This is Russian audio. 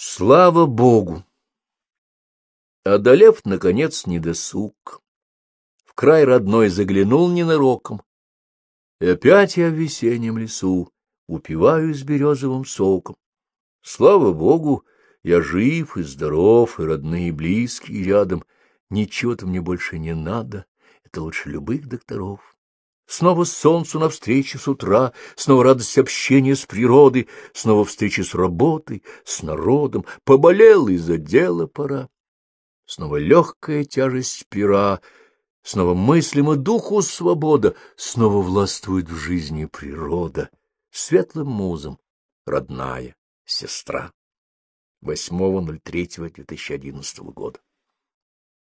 Слава Богу! Одолев, наконец, недосуг, в край родной заглянул ненароком, и опять я в весеннем лесу упиваюсь березовым соком. Слава Богу, я жив и здоров, и родные, и близкие рядом. Ничего-то мне больше не надо, это лучше любых докторов. Снова солнцу навстречу с утра, снова радость общения с природой, снова встречи с работой, с народом, поболел и за дело пора. Снова легкая тяжесть пера, снова мыслимо духу свобода, снова властвует в жизни природа, светлым музом, родная сестра. 8.03.2011 года.